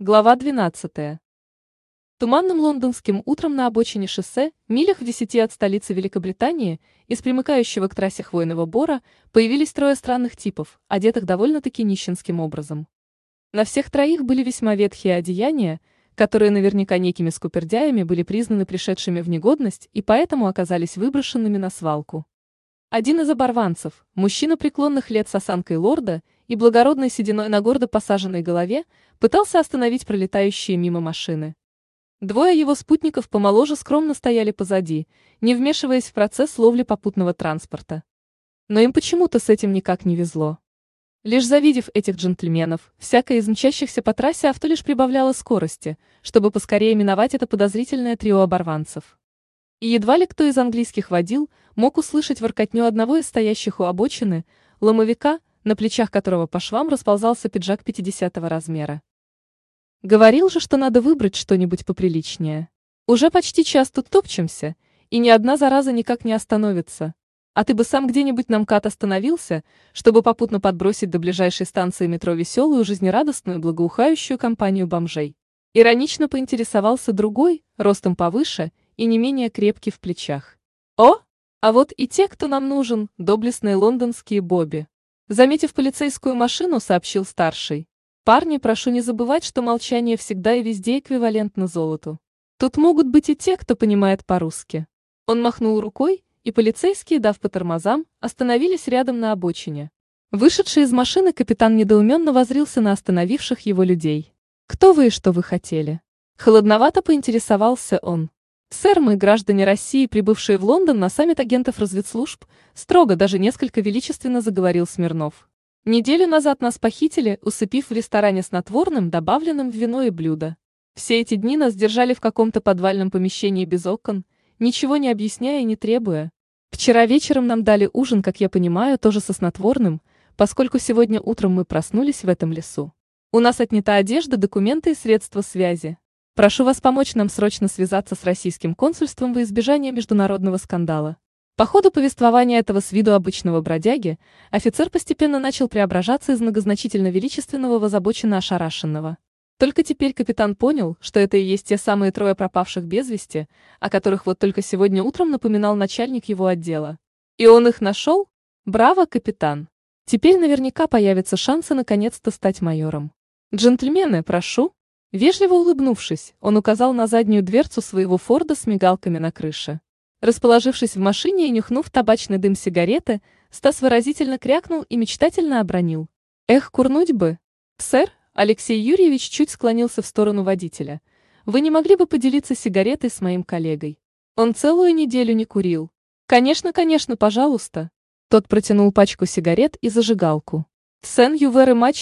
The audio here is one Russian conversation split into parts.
Глава 12. Туманным лондонским утром на обочине шоссе, милях в десяти от столицы Великобритании, из примыкающего к трассе Хвойного Бора, появились трое странных типов, одетых довольно-таки нищенским образом. На всех троих были весьма ветхие одеяния, которые наверняка некими скупердяями были признаны пришедшими в негодность и поэтому оказались выброшенными на свалку. Один из оборванцев, мужчина преклонных лет с осанкой лорда и благородной сединой на гордо посаженной голове, пытался остановить пролетающие мимо машины. Двое его спутников помоложе скромно стояли позади, не вмешиваясь в процесс ловли попутного транспорта. Но им почему-то с этим никак не везло. Лишь завидев этих джентльменов, всякое из мчащихся по трассе авто лишь прибавляло скорости, чтобы поскорее миновать это подозрительное трио оборванцев. И едва ли кто из английских водил мог услышать воркотню одного из стоящих у обочины, ломовика, на плечах которого по швам расползался пиджак 50 размера. Говорил же, что надо выбрать что-нибудь поприличнее. Уже почти час тут топчемся, и ни одна зараза никак не остановится. А ты бы сам где-нибудь на МКАД остановился, чтобы попутно подбросить до ближайшей станции метро веселую, жизнерадостную, благоухающую компанию бомжей. Иронично поинтересовался другой, ростом повыше и не менее крепкий в плечах. О, а вот и те, кто нам нужен, доблестные лондонские Бобби. Заметив полицейскую машину, сообщил старший. Парни, прошу не забывать, что молчание всегда и везде эквивалентно золоту. Тут могут быть и те, кто понимает по-русски. Он махнул рукой, и полицейские, дав по тормозам, остановились рядом на обочине. Вышедший из машины капитан недоуменно возрился на остановивших его людей. «Кто вы и что вы хотели?» Холодновато поинтересовался он. «Сэр, мы, граждане России, прибывшие в Лондон на саммит агентов разведслужб, строго, даже несколько величественно заговорил Смирнов. Неделю назад нас похитили, усыпив в ресторане снотворным, добавленным в вино и блюдо. Все эти дни нас держали в каком-то подвальном помещении без окон, ничего не объясняя и не требуя. Вчера вечером нам дали ужин, как я понимаю, тоже со снотворным, поскольку сегодня утром мы проснулись в этом лесу. У нас отнята одежда, документы и средства связи. Прошу вас помочь нам срочно связаться с российским консульством во избежание международного скандала. По ходу повествования этого с виду обычного бродяги, офицер постепенно начал преображаться из многозначительно величественного в озабоченно ошарашенного. Только теперь капитан понял, что это и есть те самые трое пропавших без вести, о которых вот только сегодня утром напоминал начальник его отдела. И он их нашел? Браво, капитан! Теперь наверняка появятся шансы наконец-то стать майором. Джентльмены, прошу. Вежливо улыбнувшись, он указал на заднюю дверцу своего форда с мигалками на крыше. Расположившись в машине и нюхнув табачный дым сигареты, Стас выразительно крякнул и мечтательно обронил. «Эх, курнуть бы!» «Сэр», Алексей Юрьевич чуть склонился в сторону водителя. «Вы не могли бы поделиться сигаретой с моим коллегой? Он целую неделю не курил». «Конечно, конечно, пожалуйста». Тот протянул пачку сигарет и зажигалку. «Сен ю very much,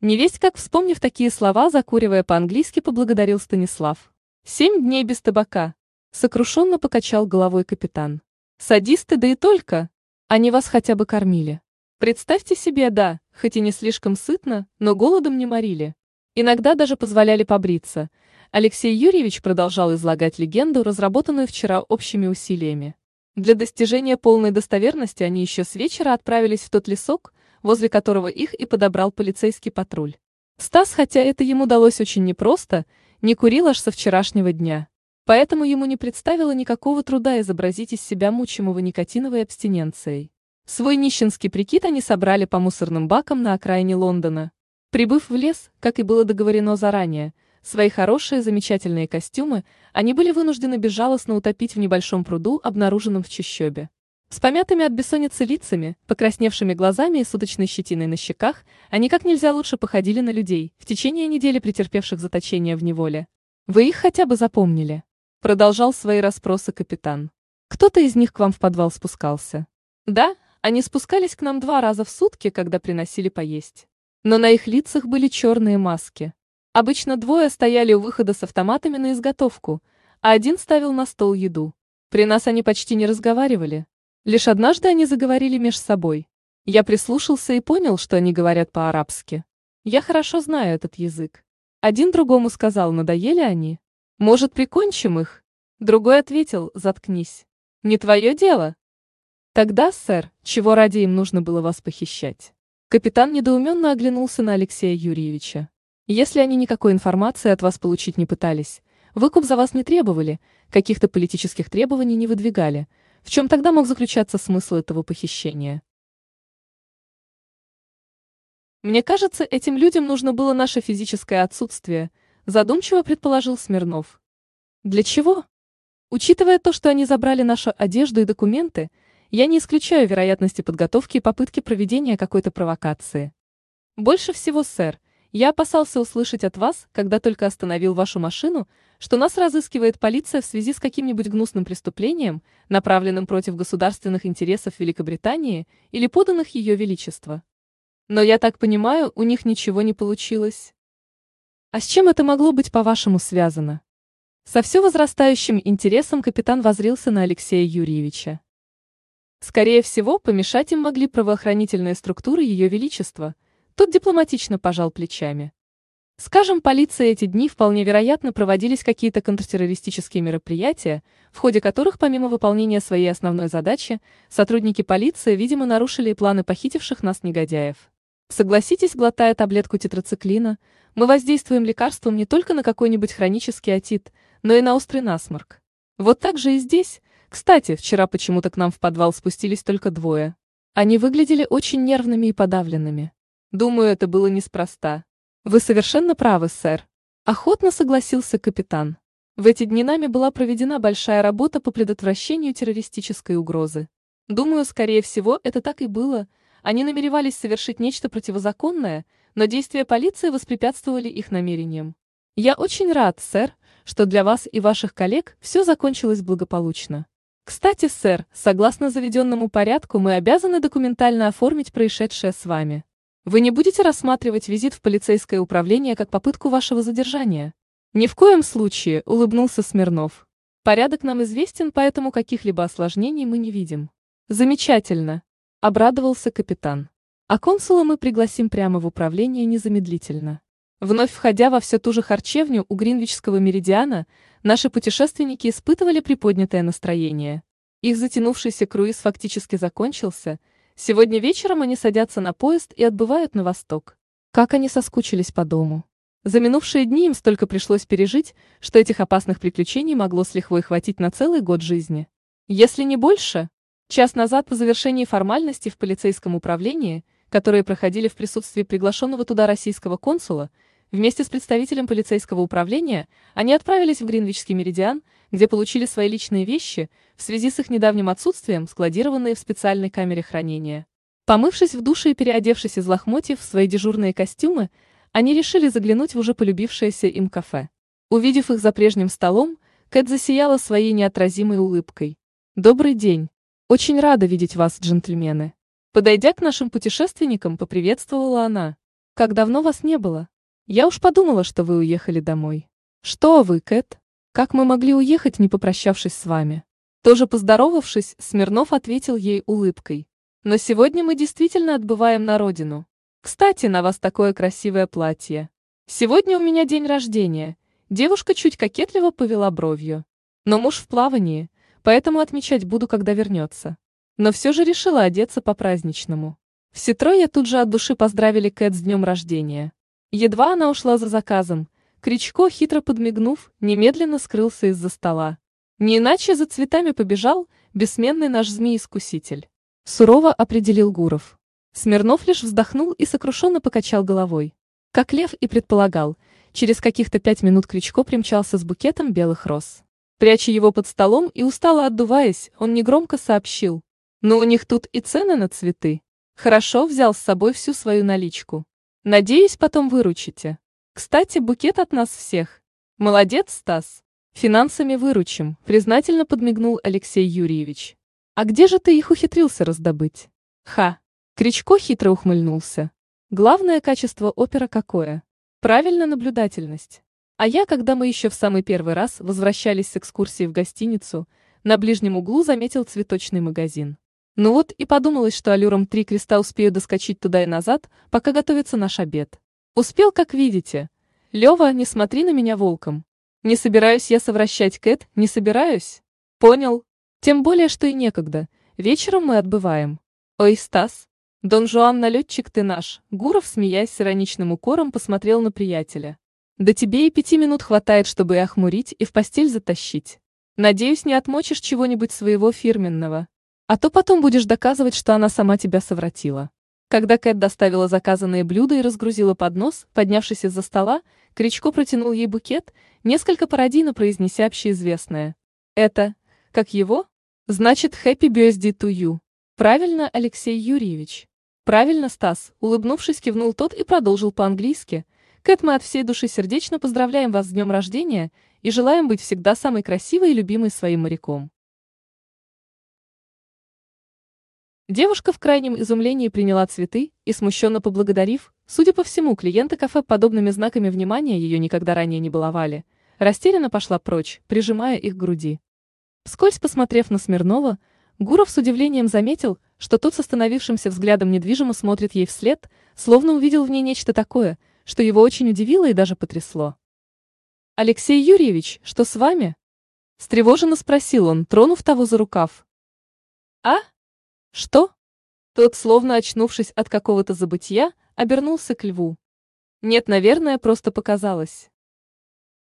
сэр». Невесть, как вспомнив такие слова, закуривая по-английски, поблагодарил Станислав. «Семь дней без табака. Сокрушенно покачал головой капитан. Садисты, да и только. Они вас хотя бы кормили. Представьте себе, да, хоть и не слишком сытно, но голодом не морили. Иногда даже позволяли побриться. Алексей Юрьевич продолжал излагать легенду, разработанную вчера общими усилиями. Для достижения полной достоверности они еще с вечера отправились в тот лесок, возле которого их и подобрал полицейский патруль. Стас, хотя это ему далось очень непросто, не курил аж со вчерашнего дня. Поэтому ему не представило никакого труда изобразить из себя мучимого никотиновой абстиненцией. Свой нищенский прикид они собрали по мусорным бакам на окраине Лондона. Прибыв в лес, как и было договорено заранее, свои хорошие замечательные костюмы они были вынуждены безжалостно утопить в небольшом пруду, обнаруженном в чащобе. С помятыми от бессонницы лицами, покрасневшими глазами и суточной щетиной на щеках, они как нельзя лучше походили на людей, в течение недели претерпевших заточение в неволе. Вы их хотя бы запомнили? Продолжал свои расспросы капитан. Кто-то из них к вам в подвал спускался? Да, они спускались к нам два раза в сутки, когда приносили поесть. Но на их лицах были черные маски. Обычно двое стояли у выхода с автоматами на изготовку, а один ставил на стол еду. При нас они почти не разговаривали. Лишь однажды они заговорили меж собой. Я прислушался и понял, что они говорят по-арабски. Я хорошо знаю этот язык. Один другому сказал, надоели они. Может, прикончим их? Другой ответил, заткнись. Не твое дело. Тогда, сэр, чего ради им нужно было вас похищать? Капитан недоуменно оглянулся на Алексея Юрьевича. Если они никакой информации от вас получить не пытались, выкуп за вас не требовали, каких-то политических требований не выдвигали, в чем тогда мог заключаться смысл этого похищения? Мне кажется, этим людям нужно было наше физическое отсутствие, задумчиво предположил Смирнов. Для чего? Учитывая то, что они забрали нашу одежду и документы, я не исключаю вероятности подготовки и попытки проведения какой-то провокации. Больше всего, сэр, я опасался услышать от вас, когда только остановил вашу машину, что нас разыскивает полиция в связи с каким-нибудь гнусным преступлением, направленным против государственных интересов Великобритании или поданных ее величества. Но я так понимаю, у них ничего не получилось. А с чем это могло быть, по-вашему, связано? Со все возрастающим интересом капитан возрился на Алексея Юрьевича. Скорее всего, помешать им могли правоохранительные структуры Ее Величества. Тот дипломатично пожал плечами. Скажем, полиция эти дни вполне вероятно проводились какие-то контртеррористические мероприятия, в ходе которых, помимо выполнения своей основной задачи, сотрудники полиции, видимо, нарушили планы похитивших нас негодяев. Согласитесь, глотая таблетку тетрациклина, мы воздействуем лекарством не только на какой-нибудь хронический отит, но и на острый насморк. Вот так же и здесь. Кстати, вчера почему-то к нам в подвал спустились только двое. Они выглядели очень нервными и подавленными. Думаю, это было неспроста. Вы совершенно правы, сэр. Охотно согласился капитан. В эти дни нами была проведена большая работа по предотвращению террористической угрозы. Думаю, скорее всего, это так и было. Они намеревались совершить нечто противозаконное, но действия полиции воспрепятствовали их намерениям. Я очень рад, сэр, что для вас и ваших коллег все закончилось благополучно. Кстати, сэр, согласно заведенному порядку мы обязаны документально оформить происшедшее с вами. Вы не будете рассматривать визит в полицейское управление как попытку вашего задержания? Ни в коем случае, улыбнулся Смирнов. Порядок нам известен, поэтому каких-либо осложнений мы не видим. Замечательно, обрадовался капитан. А консула мы пригласим прямо в управление незамедлительно. Вновь входя во всю ту же харчевню у Гринвичского меридиана, наши путешественники испытывали приподнятое настроение. Их затянувшийся круиз фактически закончился. Сегодня вечером они садятся на поезд и отбывают на восток. Как они соскучились по дому. За минувшие дни им столько пришлось пережить, что этих опасных приключений могло с лихвой хватить на целый год жизни. Если не больше, час назад по завершении формальностей в полицейском управлении, которые проходили в присутствии приглашенного туда российского консула, Вместе с представителем полицейского управления они отправились в Гринвичский меридиан, где получили свои личные вещи, в связи с их недавним отсутствием, складированные в специальной камере хранения. Помывшись в душе и переодевшись из лохмотьев в свои дежурные костюмы, они решили заглянуть в уже полюбившееся им кафе. Увидев их за прежним столом, Кэт засияла своей неотразимой улыбкой. «Добрый день! Очень рада видеть вас, джентльмены!» Подойдя к нашим путешественникам, поприветствовала она. «Как давно вас не было?» Я уж подумала, что вы уехали домой. Что вы, Кэт? Как мы могли уехать, не попрощавшись с вами? Тоже поздоровавшись, Смирнов ответил ей улыбкой. Но сегодня мы действительно отбываем на родину. Кстати, на вас такое красивое платье. Сегодня у меня день рождения. Девушка чуть кокетливо повела бровью. Но муж в плавании, поэтому отмечать буду, когда вернется. Но все же решила одеться по-праздничному. Все трое тут же от души поздравили Кэт с днем рождения. Едва она ушла за заказом, Кричко, хитро подмигнув, немедленно скрылся из-за стола. Не иначе за цветами побежал бессменный наш змей-искуситель. Сурово определил Гуров. Смирнов лишь вздохнул и сокрушенно покачал головой. Как Лев и предполагал, через каких-то пять минут Кричко примчался с букетом белых роз. Пряча его под столом и устало отдуваясь, он негромко сообщил. «Ну у них тут и цены на цветы. Хорошо взял с собой всю свою наличку. Надеюсь, потом выручите. Кстати, букет от нас всех. Молодец, Стас. Финансами выручим, признательно подмигнул Алексей Юрьевич. А где же ты их ухитрился раздобыть? Ха. Кричко хитро ухмыльнулся. Главное качество опера какое? Правильно наблюдательность. А я, когда мы еще в самый первый раз возвращались с экскурсии в гостиницу, на ближнем углу заметил цветочный магазин. Ну вот и подумалось, что аллюром три креста успею доскочить туда и назад, пока готовится наш обед. Успел, как видите. Лева, не смотри на меня волком. Не собираюсь я совращать Кэт, не собираюсь. Понял. Тем более, что и некогда. Вечером мы отбываем. Ой, Стас. Дон Жуан налетчик ты наш, Гуров, смеясь с ироничным укором, посмотрел на приятеля. Да тебе и пяти минут хватает, чтобы и охмурить, и в постель затащить. Надеюсь, не отмочишь чего-нибудь своего фирменного. А то потом будешь доказывать, что она сама тебя совратила. Когда Кэт доставила заказанные блюда и разгрузила поднос, поднявшись из-за стола, Кричко протянул ей букет, несколько пародийно произнеся общеизвестное. Это, как его? Значит, happy birthday to you. Правильно, Алексей Юрьевич. Правильно, Стас, улыбнувшись, кивнул тот и продолжил по-английски. Кэт, мы от всей души сердечно поздравляем вас с днем рождения и желаем быть всегда самой красивой и любимой своим моряком. Девушка в крайнем изумлении приняла цветы и, смущенно поблагодарив, судя по всему, клиенты кафе подобными знаками внимания ее никогда ранее не баловали, растерянно пошла прочь, прижимая их к груди. Вскользь посмотрев на Смирнова, Гуров с удивлением заметил, что тот с остановившимся взглядом недвижимо смотрит ей вслед, словно увидел в ней нечто такое, что его очень удивило и даже потрясло. «Алексей Юрьевич, что с вами?» – встревоженно спросил он, тронув того за рукав. «А? Что?» Тот, словно очнувшись от какого-то забытья, обернулся к льву. «Нет, наверное, просто показалось».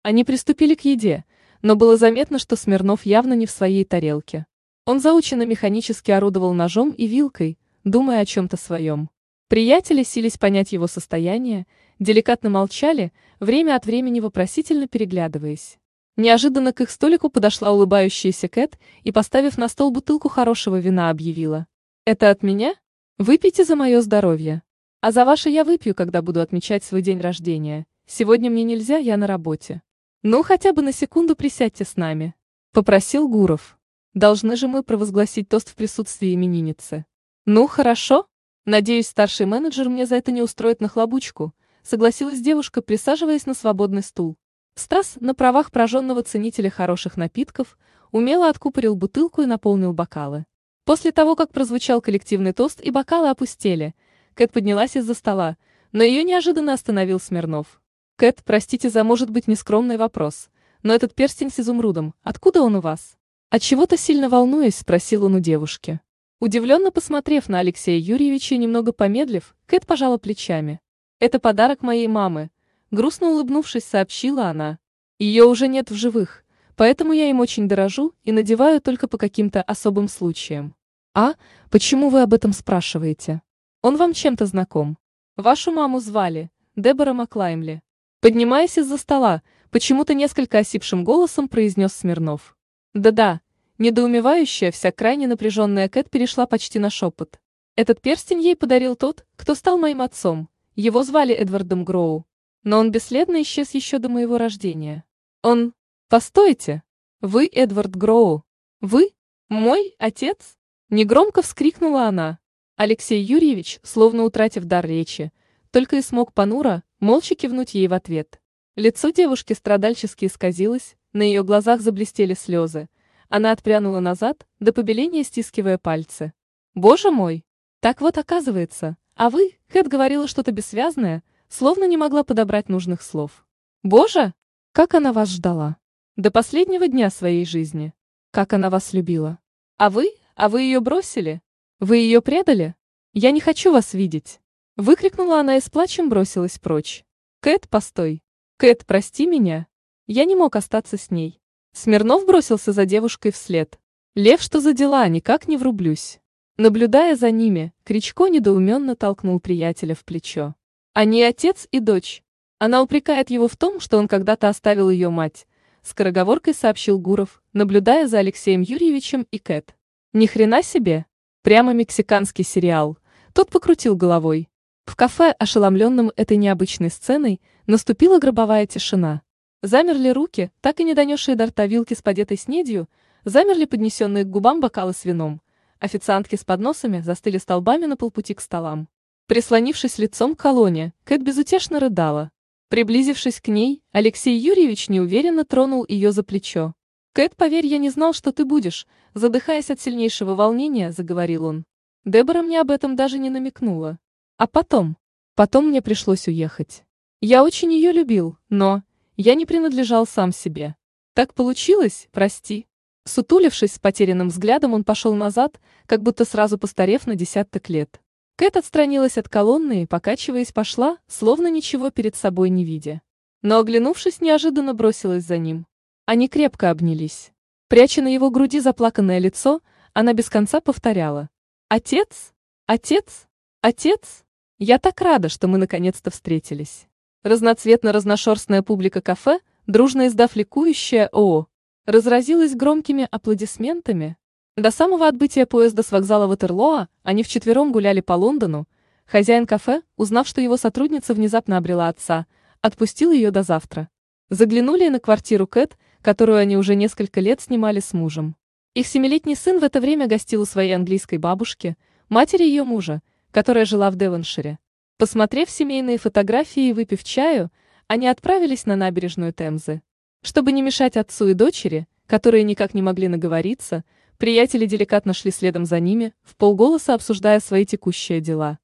Они приступили к еде – но было заметно, что Смирнов явно не в своей тарелке. Он заученно механически орудовал ножом и вилкой, думая о чем-то своем. Приятели сились понять его состояние, деликатно молчали, время от времени вопросительно переглядываясь. Неожиданно к их столику подошла улыбающаяся Кэт и, поставив на стол бутылку хорошего вина, объявила. «Это от меня? Выпейте за мое здоровье. А за ваше я выпью, когда буду отмечать свой день рождения. Сегодня мне нельзя, я на работе». «Ну, хотя бы на секунду присядьте с нами», — попросил Гуров. «Должны же мы провозгласить тост в присутствии именинницы». «Ну, хорошо. Надеюсь, старший менеджер мне за это не устроит нахлобучку», — согласилась девушка, присаживаясь на свободный стул. Стас, на правах прожженного ценителя хороших напитков, умело откупорил бутылку и наполнил бокалы. После того, как прозвучал коллективный тост и бокалы опустели, Кэт поднялась из-за стола, но ее неожиданно остановил Смирнов. Кэт, простите за, может быть, нескромный вопрос, но этот перстень с изумрудом, откуда он у вас? От чего-то сильно волнуясь, спросил он у девушки. Удивленно посмотрев на Алексея Юрьевича и немного помедлив, Кэт пожала плечами. Это подарок моей мамы. Грустно улыбнувшись, сообщила она. Ее уже нет в живых, поэтому я им очень дорожу и надеваю только по каким-то особым случаям. А, почему вы об этом спрашиваете? Он вам чем-то знаком? Вашу маму звали Дебора Маклаймли. Поднимаясь из-за стола, почему-то несколько осипшим голосом произнес Смирнов. Да-да, недоумевающая, вся крайне напряженная Кэт перешла почти на шепот. Этот перстень ей подарил тот, кто стал моим отцом. Его звали Эдвардом Гроу. Но он бесследно исчез еще до моего рождения. Он... Постойте! Вы Эдвард Гроу. Вы? Мой отец? Негромко вскрикнула она. Алексей Юрьевич, словно утратив дар речи, только и смог понуро, молча кивнуть ей в ответ. Лицо девушки страдальчески исказилось, на ее глазах заблестели слезы. Она отпрянула назад, до побеления стискивая пальцы. «Боже мой! Так вот оказывается. А вы, Кэт говорила что-то бессвязное, словно не могла подобрать нужных слов. Боже! Как она вас ждала! До последнего дня своей жизни. Как она вас любила! А вы? А вы ее бросили? Вы ее предали? Я не хочу вас видеть!» Выкрикнула она и с плачем бросилась прочь. «Кэт, постой! Кэт, прости меня! Я не мог остаться с ней!» Смирнов бросился за девушкой вслед. «Лев, что за дела, никак не врублюсь!» Наблюдая за ними, Кричко недоуменно толкнул приятеля в плечо. Они отец и дочь. Она упрекает его в том, что он когда-то оставил ее мать. Скороговоркой сообщил Гуров, наблюдая за Алексеем Юрьевичем и Кэт. Ни хрена себе! Прямо мексиканский сериал. Тот покрутил головой. В кафе, ошеломленном этой необычной сценой, наступила гробовая тишина. Замерли руки, так и не донесшие до рта вилки с подетой снедью, замерли поднесенные к губам бокалы с вином. Официантки с подносами застыли столбами на полпути к столам. Прислонившись лицом к колонне, Кэт безутешно рыдала. Приблизившись к ней, Алексей Юрьевич неуверенно тронул ее за плечо. «Кэт, поверь, я не знал, что ты будешь», задыхаясь от сильнейшего волнения, заговорил он. Дебора мне об этом даже не намекнула. А потом? Потом мне пришлось уехать. Я очень ее любил, но я не принадлежал сам себе. Так получилось, прости. Сутулившись с потерянным взглядом, он пошел назад, как будто сразу постарев на десяток лет. Кэт отстранилась от колонны и, покачиваясь, пошла, словно ничего перед собой не видя. Но, оглянувшись, неожиданно бросилась за ним. Они крепко обнялись. Пряча на его груди заплаканное лицо, она без конца повторяла. «Отец? Отец? Отец? Я так рада, что мы наконец-то встретились». Разноцветно-разношерстная публика кафе, дружно издав ликующее «О!», разразилась громкими аплодисментами. До самого отбытия поезда с вокзала Ватерлоа они вчетвером гуляли по Лондону. Хозяин кафе, узнав, что его сотрудница внезапно обрела отца, отпустил ее до завтра. Заглянули на квартиру Кэт, которую они уже несколько лет снимали с мужем. Их семилетний сын в это время гостил у своей английской бабушки, матери ее мужа, которая жила в Девоншире. Посмотрев семейные фотографии и выпив чаю, они отправились на набережную Темзы. Чтобы не мешать отцу и дочери, которые никак не могли наговориться, приятели деликатно шли следом за ними, в полголоса обсуждая свои текущие дела.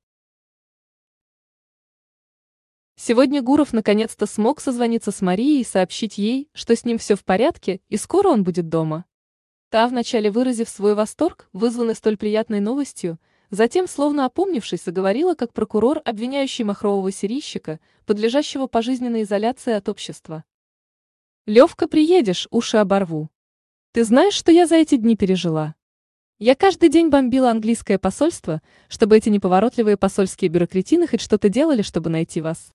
Сегодня Гуров наконец-то смог созвониться с Марией и сообщить ей, что с ним все в порядке и скоро он будет дома. Та, вначале выразив свой восторг, вызванный столь приятной новостью, Затем, словно опомнившись, заговорила как прокурор, обвиняющий махрового серийщика, подлежащего пожизненной изоляции от общества. «Левка, приедешь, уши оборву. Ты знаешь, что я за эти дни пережила? Я каждый день бомбила английское посольство, чтобы эти неповоротливые посольские бюрократины хоть что-то делали, чтобы найти вас.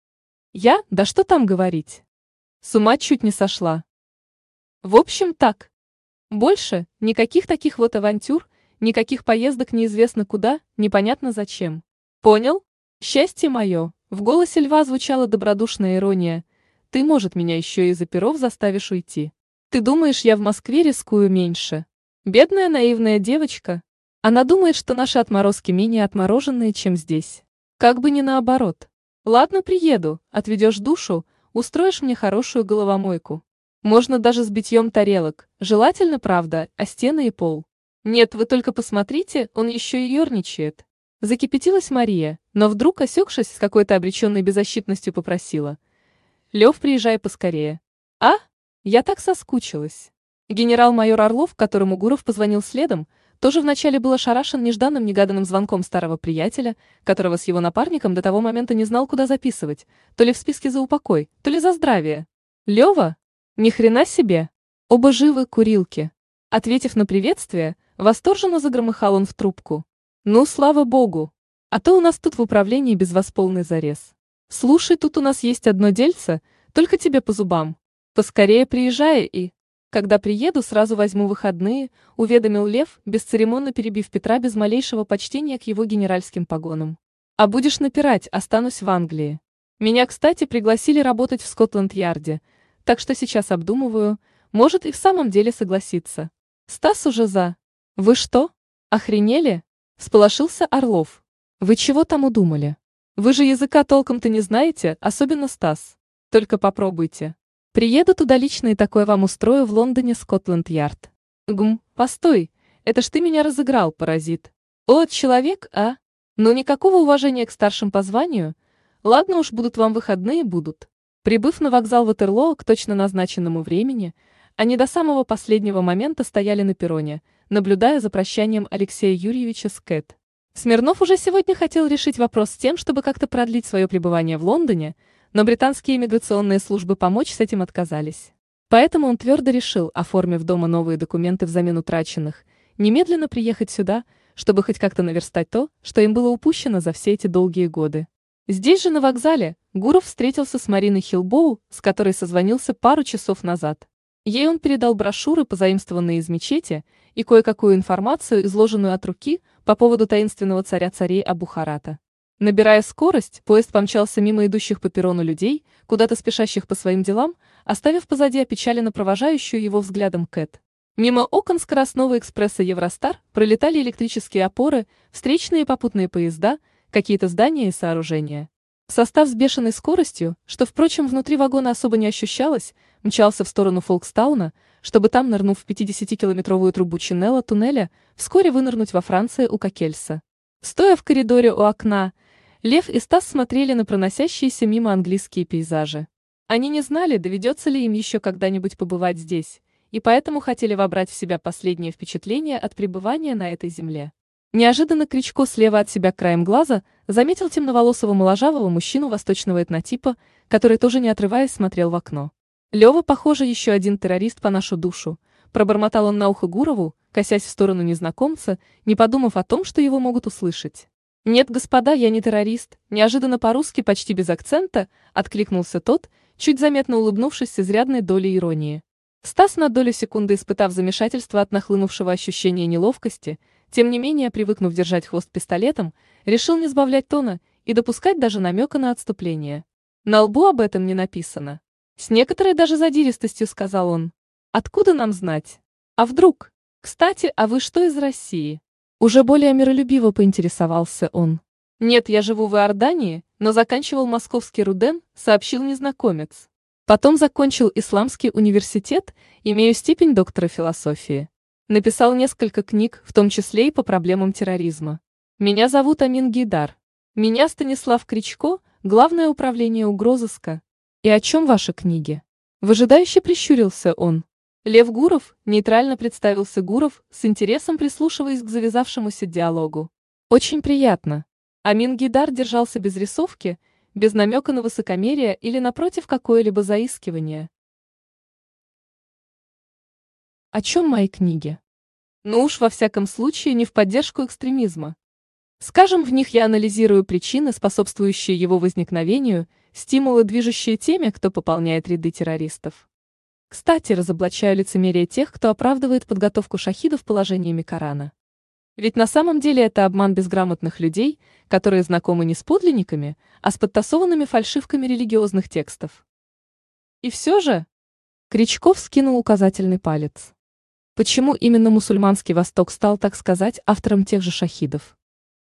Я, да что там говорить? С ума чуть не сошла. В общем, так. Больше никаких таких вот авантюр, Никаких поездок неизвестно куда, непонятно зачем. Понял? Счастье мое. В голосе льва звучала добродушная ирония. Ты, может, меня еще и за перов заставишь уйти. Ты думаешь, я в Москве рискую меньше? Бедная наивная девочка. Она думает, что наши отморозки менее отмороженные, чем здесь. Как бы не наоборот. Ладно, приеду, отведешь душу, устроишь мне хорошую головомойку. Можно даже с битьем тарелок, желательно, правда, о стены и пол. Нет, вы только посмотрите, он еще и ерничает. Закипятилась Мария, но вдруг, осекшись с какой-то обреченной беззащитностью, попросила. Лев, приезжай поскорее. А? Я так соскучилась. Генерал-майор Орлов, которому Гуров позвонил следом, тоже вначале был ошарашен нежданным-негаданным звонком старого приятеля, которого с его напарником до того момента не знал, куда записывать, то ли в списке за упокой, то ли за здравие. Лева? Ни хрена себе! Оба живы, курилки. Ответив на приветствие, Восторженно загромыхал он в трубку. «Ну, слава богу! А то у нас тут в управлении без вас полный зарез. Слушай, тут у нас есть одно дельце, только тебе по зубам. Поскорее приезжай и...» «Когда приеду, сразу возьму выходные», — уведомил Лев, бесцеремонно перебив Петра без малейшего почтения к его генеральским погонам. «А будешь напирать, останусь в Англии. Меня, кстати, пригласили работать в Скотланд-Ярде, так что сейчас обдумываю, может и в самом деле согласиться. Стас уже за. «Вы что? Охренели?» – всполошился Орлов. «Вы чего там удумали? Вы же языка толком-то не знаете, особенно Стас. Только попробуйте. Приеду туда лично и такое вам устрою в Лондоне Скотланд-Ярд». «Гм, постой, это ж ты меня разыграл, паразит. О, человек, а? Ну никакого уважения к старшим по званию. Ладно уж, будут вам выходные, будут». Прибыв на вокзал Ватерлоо к точно назначенному времени, они до самого последнего момента стояли на перроне – наблюдая за прощанием Алексея Юрьевича с Кэт. Смирнов уже сегодня хотел решить вопрос с тем, чтобы как-то продлить свое пребывание в Лондоне, но британские иммиграционные службы помочь с этим отказались. Поэтому он твердо решил, оформив дома новые документы взамен утраченных, немедленно приехать сюда, чтобы хоть как-то наверстать то, что им было упущено за все эти долгие годы. Здесь же, на вокзале, Гуров встретился с Мариной Хилбоу, с которой созвонился пару часов назад. Ей он передал брошюры, позаимствованные из мечети, и кое-какую информацию, изложенную от руки, по поводу таинственного царя царей Абухарата. Набирая скорость, поезд помчался мимо идущих по перрону людей, куда-то спешащих по своим делам, оставив позади опечаленно провожающую его взглядом Кэт. Мимо окон скоростного экспресса Евростар пролетали электрические опоры, встречные попутные поезда, какие-то здания и сооружения. Состав с бешеной скоростью, что, впрочем, внутри вагона особо не ощущалось, мчался в сторону Фолкстауна, чтобы там, нырнув в 50-километровую трубу Чинелла туннеля, вскоре вынырнуть во Франции у Кокельса. Стоя в коридоре у окна, Лев и Стас смотрели на проносящиеся мимо английские пейзажи. Они не знали, доведется ли им еще когда-нибудь побывать здесь, и поэтому хотели вобрать в себя последние впечатления от пребывания на этой земле. Неожиданно Кричко слева от себя краем глаза заметил темноволосого моложавого мужчину восточного этнотипа, который тоже не отрываясь смотрел в окно. Лева, похоже, еще один террорист по нашу душу, пробормотал он на ухо Гурову, косясь в сторону незнакомца, не подумав о том, что его могут услышать. «Нет, господа, я не террорист», неожиданно по-русски, почти без акцента, откликнулся тот, чуть заметно улыбнувшись с изрядной долей иронии. Стас на долю секунды испытав замешательство от нахлынувшего ощущения неловкости, тем не менее, привыкнув держать хвост пистолетом, решил не сбавлять тона и допускать даже намека на отступление. На лбу об этом не написано. С некоторой даже задиристостью сказал он. Откуда нам знать? А вдруг? Кстати, а вы что из России? Уже более миролюбиво поинтересовался он. Нет, я живу в Иордании, но заканчивал московский Руден, сообщил незнакомец. Потом закончил Исламский университет, имею степень доктора философии. Написал несколько книг, в том числе и по проблемам терроризма. Меня зовут Амин Гейдар. Меня Станислав Кричко, Главное управление угрозыска. И о чем ваши книги? Выжидающе прищурился он. Лев Гуров нейтрально представился Гуров, с интересом прислушиваясь к завязавшемуся диалогу. Очень приятно. Амин Гидар держался без рисовки, без намека на высокомерие или напротив какое-либо заискивание. О чем мои книги? Ну уж во всяком случае не в поддержку экстремизма. Скажем, в них я анализирую причины, способствующие его возникновению, стимулы, движущие теми, кто пополняет ряды террористов. Кстати, разоблачаю лицемерие тех, кто оправдывает подготовку шахидов положениями Корана. Ведь на самом деле это обман безграмотных людей, которые знакомы не с подлинниками, а с подтасованными фальшивками религиозных текстов. И все же... Кричков скинул указательный палец. Почему именно мусульманский Восток стал, так сказать, автором тех же шахидов?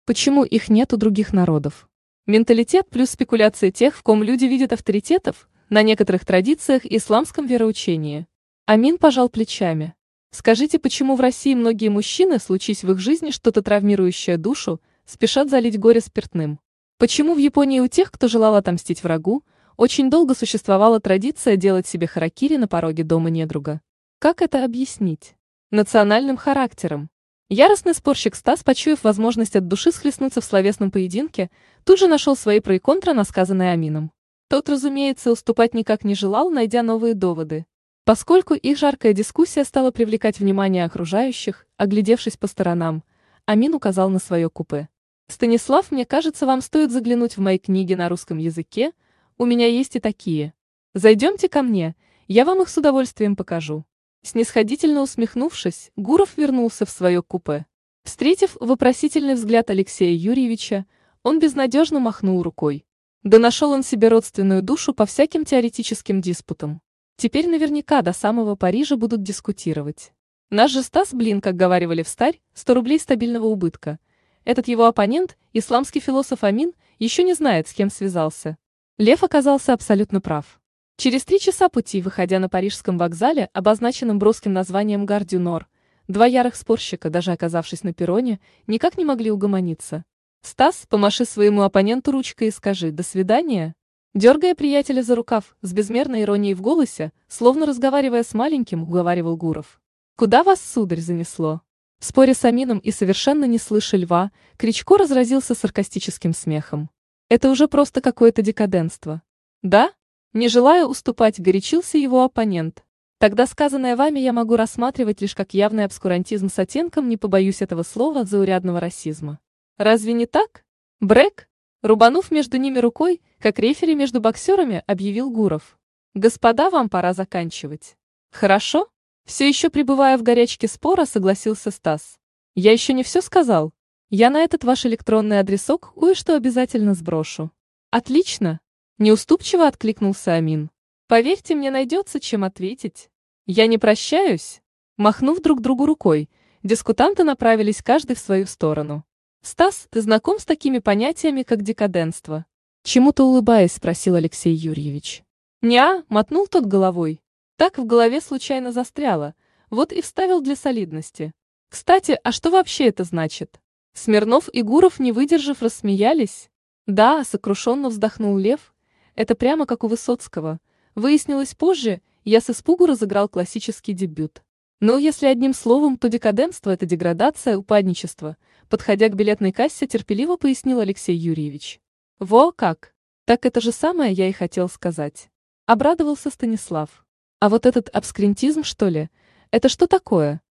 Почему их нет у других народов? Менталитет плюс спекуляции тех, в ком люди видят авторитетов, на некоторых традициях исламском вероучении. Амин пожал плечами. Скажите, почему в России многие мужчины, случись в их жизни что-то травмирующее душу, спешат залить горе спиртным? Почему в Японии у тех, кто желал отомстить врагу, очень долго существовала традиция делать себе харакири на пороге дома недруга? Как это объяснить? Национальным характером. Яростный спорщик Стас, почуяв возможность от души схлестнуться в словесном поединке, тут же нашел свои про и контра на сказанное Амином. Тот, разумеется, уступать никак не желал, найдя новые доводы. Поскольку их жаркая дискуссия стала привлекать внимание окружающих, оглядевшись по сторонам, Амин указал на свое купе. «Станислав, мне кажется, вам стоит заглянуть в мои книги на русском языке, у меня есть и такие. Зайдемте ко мне, я вам их с удовольствием покажу». Снисходительно усмехнувшись, Гуров вернулся в свое купе. Встретив вопросительный взгляд Алексея Юрьевича, он безнадежно махнул рукой. Да нашел он себе родственную душу по всяким теоретическим диспутам. Теперь наверняка до самого Парижа будут дискутировать. Наш же Стас, блин, как говаривали в старь, 100 рублей стабильного убытка. Этот его оппонент, исламский философ Амин, еще не знает, с кем связался. Лев оказался абсолютно прав. Через три часа пути, выходя на парижском вокзале, обозначенном броским названием Гардюнор, два ярых спорщика, даже оказавшись на перроне, никак не могли угомониться. «Стас, помаши своему оппоненту ручкой и скажи «до свидания». Дергая приятеля за рукав, с безмерной иронией в голосе, словно разговаривая с маленьким, уговаривал Гуров. «Куда вас, сударь, занесло?» В споре с Амином и совершенно не слыша льва, Кричко разразился саркастическим смехом. «Это уже просто какое-то декаденство». «Да?» Не желая уступать, горячился его оппонент. Тогда сказанное вами я могу рассматривать лишь как явный обскурантизм с оттенком, не побоюсь этого слова, заурядного расизма. Разве не так? Брэк? Рубанув между ними рукой, как рефери между боксерами, объявил Гуров. Господа, вам пора заканчивать. Хорошо? Все еще пребывая в горячке спора, согласился Стас. Я еще не все сказал. Я на этот ваш электронный адресок кое-что обязательно сброшу. Отлично, Неуступчиво откликнулся Амин. Поверьте, мне найдется, чем ответить. Я не прощаюсь. Махнув друг другу рукой, дискутанты направились каждый в свою сторону. Стас, ты знаком с такими понятиями, как декаденство? Чему-то улыбаясь, спросил Алексей Юрьевич. Неа, мотнул тот головой. Так в голове случайно застряло. Вот и вставил для солидности. Кстати, а что вообще это значит? Смирнов и Гуров, не выдержав, рассмеялись. Да, сокрушенно вздохнул Лев, это прямо как у Высоцкого. Выяснилось позже, я с испугу разыграл классический дебют. Ну, если одним словом, то декаденство – это деградация, упадничество, подходя к билетной кассе, терпеливо пояснил Алексей Юрьевич. Во как! Так это же самое я и хотел сказать. Обрадовался Станислав. А вот этот обскрентизм, что ли, это что такое?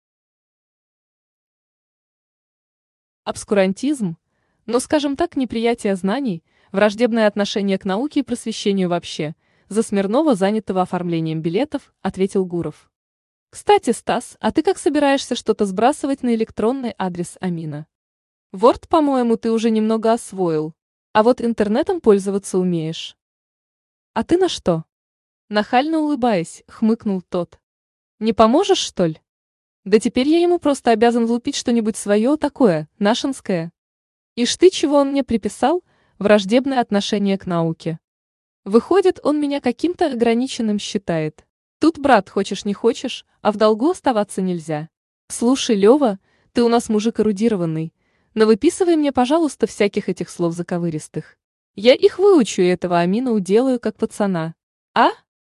Обскурантизм? Ну, скажем так, неприятие знаний, враждебное отношение к науке и просвещению вообще. За Смирнова, занятого оформлением билетов, ответил Гуров. Кстати, Стас, а ты как собираешься что-то сбрасывать на электронный адрес Амина? Word, по-моему, ты уже немного освоил. А вот интернетом пользоваться умеешь. А ты на что? Нахально улыбаясь, хмыкнул тот. Не поможешь, что ли? Да теперь я ему просто обязан влупить что-нибудь свое такое, нашинское. Ишь ты, чего он мне приписал? Враждебное отношение к науке. Выходит, он меня каким-то ограниченным считает. Тут, брат, хочешь не хочешь, а в долгу оставаться нельзя. Слушай, Лева, ты у нас мужик эрудированный, но выписывай мне, пожалуйста, всяких этих слов заковыристых. Я их выучу и этого Амина уделаю как пацана. А?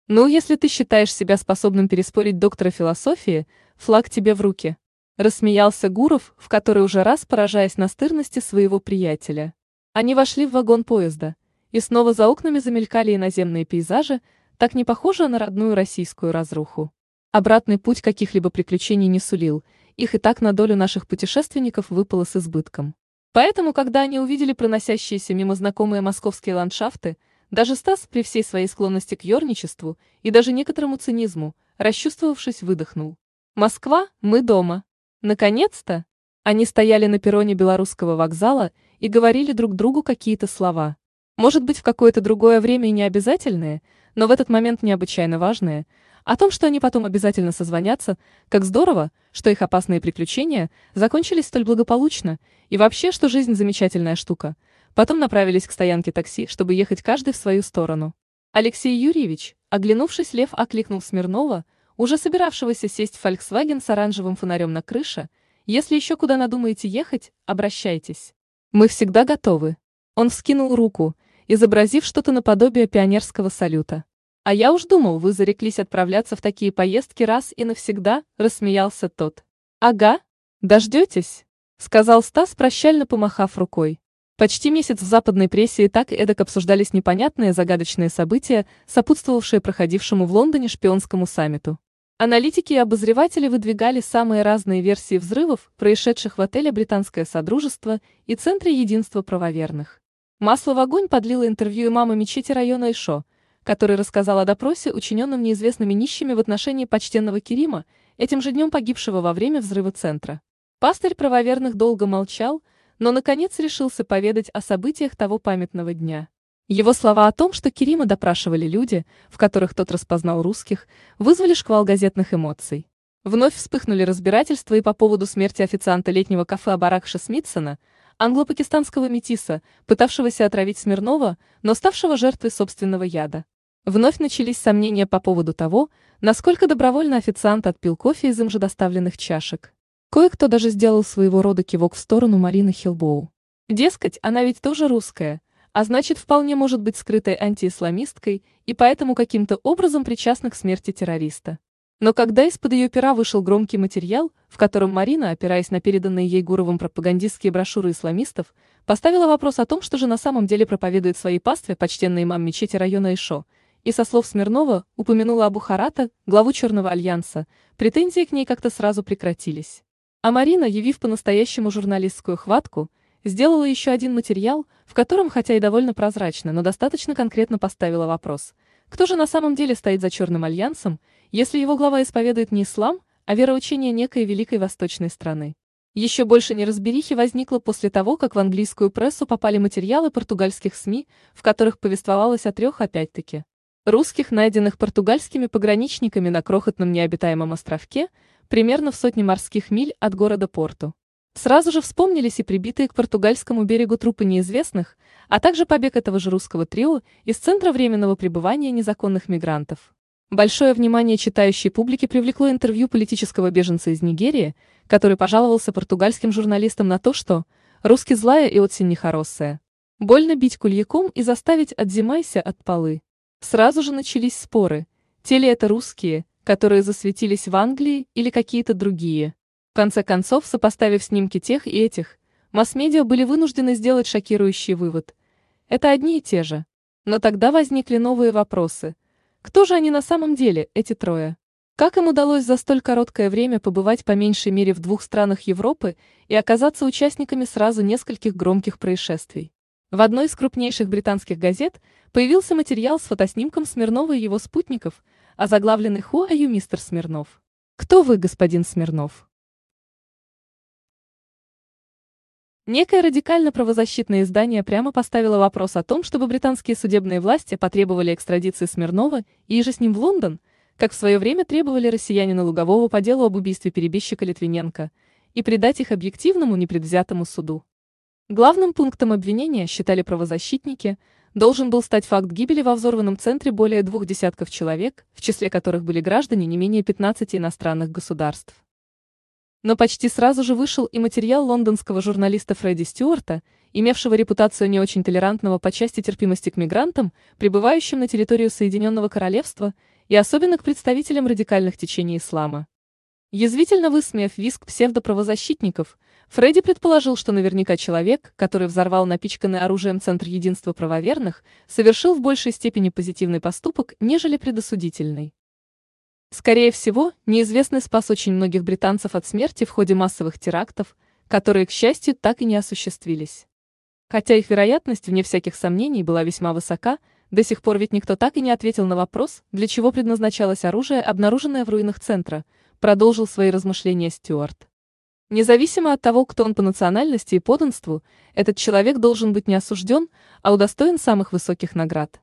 Ну, если ты считаешь себя способным переспорить доктора философии, флаг тебе в руки. Рассмеялся Гуров, в который уже раз поражаясь настырности своего приятеля. Они вошли в вагон поезда, и снова за окнами замелькали иноземные пейзажи, так не похожие на родную российскую разруху. Обратный путь каких-либо приключений не сулил, их и так на долю наших путешественников выпало с избытком. Поэтому, когда они увидели проносящиеся мимо знакомые московские ландшафты, даже Стас, при всей своей склонности к ерничеству и даже некоторому цинизму, расчувствовавшись, выдохнул. «Москва, мы дома!» Наконец-то! Они стояли на перроне белорусского вокзала и говорили друг другу какие-то слова. Может быть, в какое-то другое время и не обязательные, но в этот момент необычайно важные, о том, что они потом обязательно созвонятся, как здорово, что их опасные приключения закончились столь благополучно, и вообще, что жизнь замечательная штука. Потом направились к стоянке такси, чтобы ехать каждый в свою сторону. Алексей Юрьевич, оглянувшись, Лев окликнул Смирнова – уже собиравшегося сесть в Volkswagen с оранжевым фонарем на крыше, если еще куда надумаете ехать, обращайтесь. Мы всегда готовы. Он вскинул руку, изобразив что-то наподобие пионерского салюта. А я уж думал, вы зареклись отправляться в такие поездки раз и навсегда, рассмеялся тот. Ага, дождетесь, сказал Стас, прощально помахав рукой. Почти месяц в западной прессе и так эдак обсуждались непонятные загадочные события, сопутствовавшие проходившему в Лондоне шпионскому саммиту. Аналитики и обозреватели выдвигали самые разные версии взрывов, происшедших в отеле «Британское Содружество» и Центре единства правоверных. Масло в огонь подлило интервью имама мечети района Ишо, который рассказал о допросе, учиненном неизвестными нищими в отношении почтенного Керима, этим же днем погибшего во время взрыва центра. Пастырь правоверных долго молчал, но, наконец, решился поведать о событиях того памятного дня. Его слова о том, что Керима допрашивали люди, в которых тот распознал русских, вызвали шквал газетных эмоций. Вновь вспыхнули разбирательства и по поводу смерти официанта летнего кафе Абаракша Смитсона, англо-пакистанского метиса, пытавшегося отравить Смирнова, но ставшего жертвой собственного яда. Вновь начались сомнения по поводу того, насколько добровольно официант отпил кофе из им же доставленных чашек. Кое-кто даже сделал своего рода кивок в сторону Марины Хилбоу. Дескать, она ведь тоже русская – а значит вполне может быть скрытой антиисламисткой и поэтому каким-то образом причастна к смерти террориста. Но когда из-под ее пера вышел громкий материал, в котором Марина, опираясь на переданные ей Гуровым пропагандистские брошюры исламистов, поставила вопрос о том, что же на самом деле проповедует своей пастве почтенный имам мечети района Ишо, и со слов Смирнова упомянула Абу Харата, главу Черного Альянса, претензии к ней как-то сразу прекратились. А Марина, явив по-настоящему журналистскую хватку, сделала еще один материал, в котором, хотя и довольно прозрачно, но достаточно конкретно поставила вопрос, кто же на самом деле стоит за Черным Альянсом, если его глава исповедует не ислам, а вероучение некой великой восточной страны. Еще больше неразберихи возникло после того, как в английскую прессу попали материалы португальских СМИ, в которых повествовалось о трех опять-таки. Русских, найденных португальскими пограничниками на крохотном необитаемом островке, примерно в сотне морских миль от города Порту. Сразу же вспомнились и прибитые к португальскому берегу трупы неизвестных, а также побег этого же русского трио из центра временного пребывания незаконных мигрантов. Большое внимание читающей публики привлекло интервью политического беженца из Нигерии, который пожаловался португальским журналистам на то, что «русский злая и очень нехорошая. Больно бить кульяком и заставить отзимайся от полы». Сразу же начались споры, те ли это русские, которые засветились в Англии или какие-то другие. В конце концов, сопоставив снимки тех и этих, масс-медиа были вынуждены сделать шокирующий вывод. Это одни и те же. Но тогда возникли новые вопросы. Кто же они на самом деле, эти трое? Как им удалось за столь короткое время побывать по меньшей мере в двух странах Европы и оказаться участниками сразу нескольких громких происшествий? В одной из крупнейших британских газет появился материал с фотоснимком Смирнова и его спутников, озаглавленный «Who are мистер Смирнов?» «Кто вы, господин Смирнов?» Некое радикально-правозащитное издание прямо поставило вопрос о том, чтобы британские судебные власти потребовали экстрадиции Смирнова и же с ним в Лондон – как в свое время требовали россиянина Лугового по делу об убийстве перебежчика Литвиненко, и предать их объективному непредвзятому суду. Главным пунктом обвинения, считали правозащитники, должен был стать факт гибели во взорванном центре более двух десятков человек, в числе которых были граждане не менее 15 иностранных государств. Но почти сразу же вышел и материал лондонского журналиста Фредди Стюарта, имевшего репутацию не очень толерантного по части терпимости к мигрантам, прибывающим на территорию Соединенного Королевства и особенно к представителям радикальных течений ислама. Язвительно высмеяв виск псевдоправозащитников, Фредди предположил, что наверняка человек, который взорвал напичканный оружием Центр единства правоверных, совершил в большей степени позитивный поступок, нежели предосудительный. Скорее всего, неизвестный спас очень многих британцев от смерти в ходе массовых терактов, которые, к счастью, так и не осуществились. Хотя их вероятность, вне всяких сомнений, была весьма высока, до сих пор ведь никто так и не ответил на вопрос, для чего предназначалось оружие, обнаруженное в руинах центра, продолжил свои размышления Стюарт. Независимо от того, кто он по национальности и подданству, этот человек должен быть не осужден, а удостоен самых высоких наград.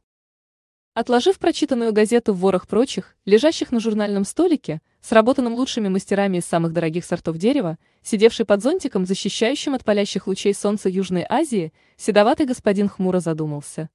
Отложив прочитанную газету в ворох прочих, лежащих на журнальном столике, сработанном лучшими мастерами из самых дорогих сортов дерева, сидевший под зонтиком, защищающим от палящих лучей солнца Южной Азии, седоватый господин хмуро задумался.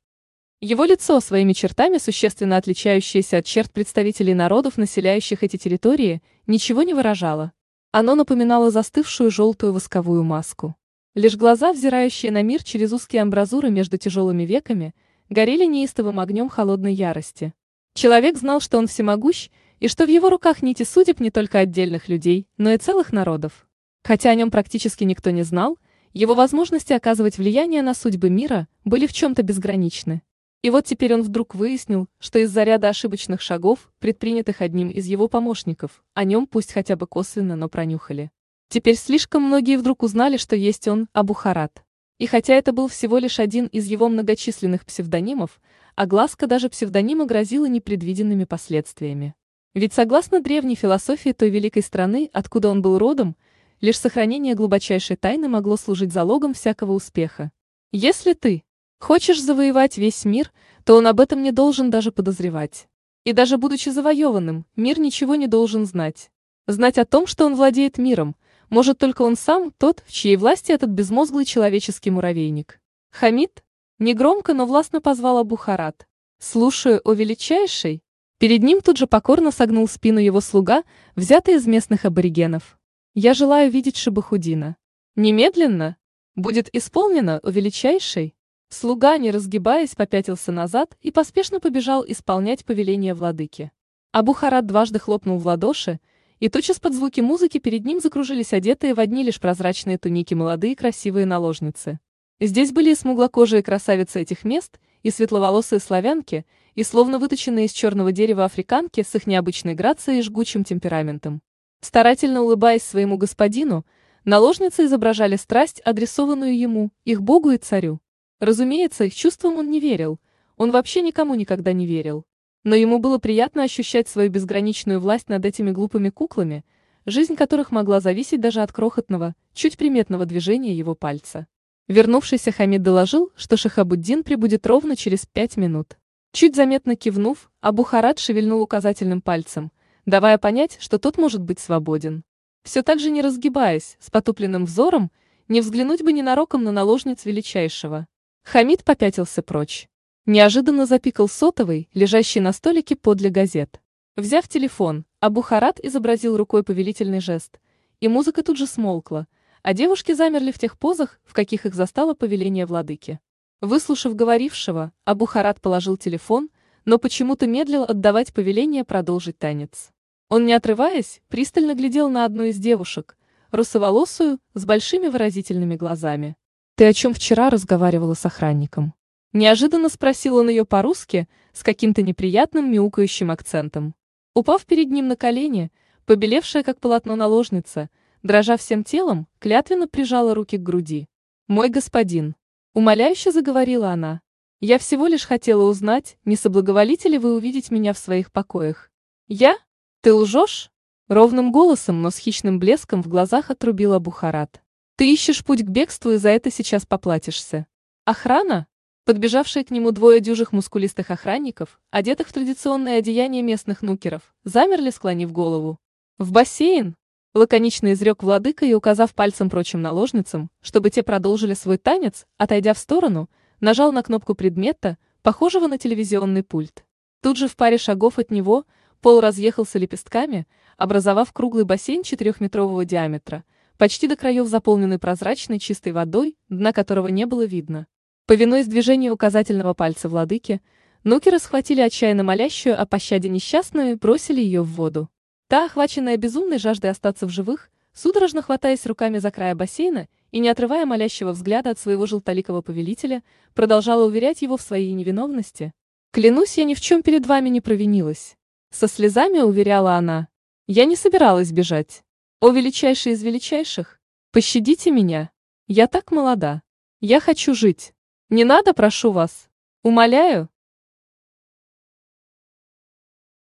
Его лицо, своими чертами существенно отличающееся от черт представителей народов, населяющих эти территории, ничего не выражало. Оно напоминало застывшую желтую восковую маску. Лишь глаза, взирающие на мир через узкие амбразуры между тяжелыми веками, горели неистовым огнем холодной ярости. Человек знал, что он всемогущ, и что в его руках нити судеб не только отдельных людей, но и целых народов. Хотя о нем практически никто не знал, его возможности оказывать влияние на судьбы мира были в чем-то безграничны. И вот теперь он вдруг выяснил, что из-за ряда ошибочных шагов, предпринятых одним из его помощников, о нем пусть хотя бы косвенно, но пронюхали. Теперь слишком многие вдруг узнали, что есть он, Абухарат. И хотя это был всего лишь один из его многочисленных псевдонимов, огласка даже псевдонима грозила непредвиденными последствиями. Ведь согласно древней философии той великой страны, откуда он был родом, лишь сохранение глубочайшей тайны могло служить залогом всякого успеха. Если ты Хочешь завоевать весь мир, то он об этом не должен даже подозревать. И даже будучи завоеванным, мир ничего не должен знать. Знать о том, что он владеет миром, может только он сам, тот, в чьей власти этот безмозглый человеческий муравейник. Хамид? Негромко, но властно позвал Абухарат. Слушаю, о величайший. Перед ним тут же покорно согнул спину его слуга, взятый из местных аборигенов. Я желаю видеть Шабахудина. Немедленно? Будет исполнено, о величайший. Слуга, не разгибаясь, попятился назад и поспешно побежал исполнять повеление владыки. Абухарат дважды хлопнул в ладоши, и тотчас под звуки музыки перед ним закружились одетые в одни лишь прозрачные туники молодые красивые наложницы. Здесь были и смуглокожие красавицы этих мест, и светловолосые славянки, и словно выточенные из черного дерева африканки с их необычной грацией и жгучим темпераментом. Старательно улыбаясь своему господину, наложницы изображали страсть, адресованную ему, их богу и царю. Разумеется, их чувствам он не верил, он вообще никому никогда не верил. Но ему было приятно ощущать свою безграничную власть над этими глупыми куклами, жизнь которых могла зависеть даже от крохотного, чуть приметного движения его пальца. Вернувшийся Хамид доложил, что Шахабуддин прибудет ровно через пять минут. Чуть заметно кивнув, Абухарат шевельнул указательным пальцем, давая понять, что тот может быть свободен. Все так же не разгибаясь, с потупленным взором, не взглянуть бы ненароком на наложниц величайшего. Хамид попятился прочь. Неожиданно запикал сотовый, лежащий на столике подле газет. Взяв телефон, Абухарат изобразил рукой повелительный жест, и музыка тут же смолкла, а девушки замерли в тех позах, в каких их застало повеление владыки. Выслушав говорившего, Абухарат положил телефон, но почему-то медлил отдавать повеление продолжить танец. Он, не отрываясь, пристально глядел на одну из девушек, русоволосую, с большими выразительными глазами. «Ты о чем вчера разговаривала с охранником?» Неожиданно спросил он ее по-русски, с каким-то неприятным мяукающим акцентом. Упав перед ним на колени, побелевшая как полотно наложница, дрожа всем телом, клятвенно прижала руки к груди. «Мой господин!» — умоляюще заговорила она. «Я всего лишь хотела узнать, не соблаговолите ли вы увидеть меня в своих покоях?» «Я?» «Ты лжешь?» Ровным голосом, но с хищным блеском в глазах отрубила Бухарат. «Ты ищешь путь к бегству и за это сейчас поплатишься». «Охрана?» Подбежавшие к нему двое дюжих мускулистых охранников, одетых в традиционное одеяние местных нукеров, замерли, склонив голову. «В бассейн!» Лаконично изрек владыка и, указав пальцем прочим наложницам, чтобы те продолжили свой танец, отойдя в сторону, нажал на кнопку предмета, похожего на телевизионный пульт. Тут же в паре шагов от него – Пол разъехался лепестками, образовав круглый бассейн четырехметрового диаметра, почти до краев заполненный прозрачной чистой водой, дна которого не было видно. Повинуясь движению указательного пальца владыки, нукеры схватили отчаянно молящую о пощаде несчастную и бросили ее в воду. Та, охваченная безумной жаждой остаться в живых, судорожно хватаясь руками за края бассейна и не отрывая молящего взгляда от своего желтоликого повелителя, продолжала уверять его в своей невиновности. «Клянусь, я ни в чем перед вами не провинилась». Со слезами уверяла она. Я не собиралась бежать. О, величайший из величайших, пощадите меня. Я так молода. Я хочу жить. Не надо, прошу вас. Умоляю.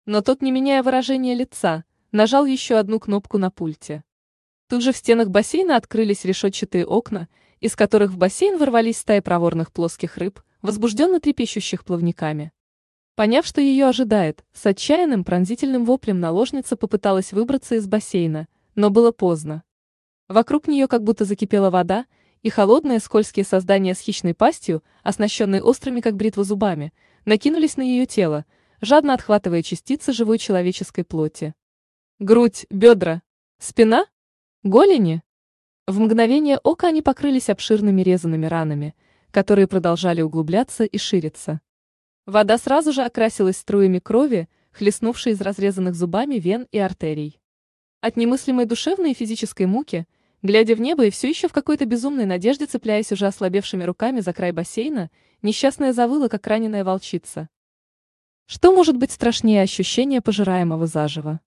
Но тот, не меняя выражения лица, нажал еще одну кнопку на пульте. Тут же в стенах бассейна открылись решетчатые окна, из которых в бассейн ворвались стаи проворных плоских рыб, возбужденно трепещущих плавниками. Поняв, что ее ожидает, с отчаянным пронзительным воплем наложница попыталась выбраться из бассейна, но было поздно. Вокруг нее как будто закипела вода, и холодные скользкие создания с хищной пастью, оснащенные острыми как бритва зубами, накинулись на ее тело, жадно отхватывая частицы живой человеческой плоти. Грудь, бедра, спина, голени. В мгновение ока они покрылись обширными резанными ранами, которые продолжали углубляться и шириться. Вода сразу же окрасилась струями крови, хлестнувшей из разрезанных зубами вен и артерий. От немыслимой душевной и физической муки, глядя в небо и все еще в какой-то безумной надежде цепляясь уже ослабевшими руками за край бассейна, несчастная завыла, как раненая волчица. Что может быть страшнее ощущения пожираемого заживо?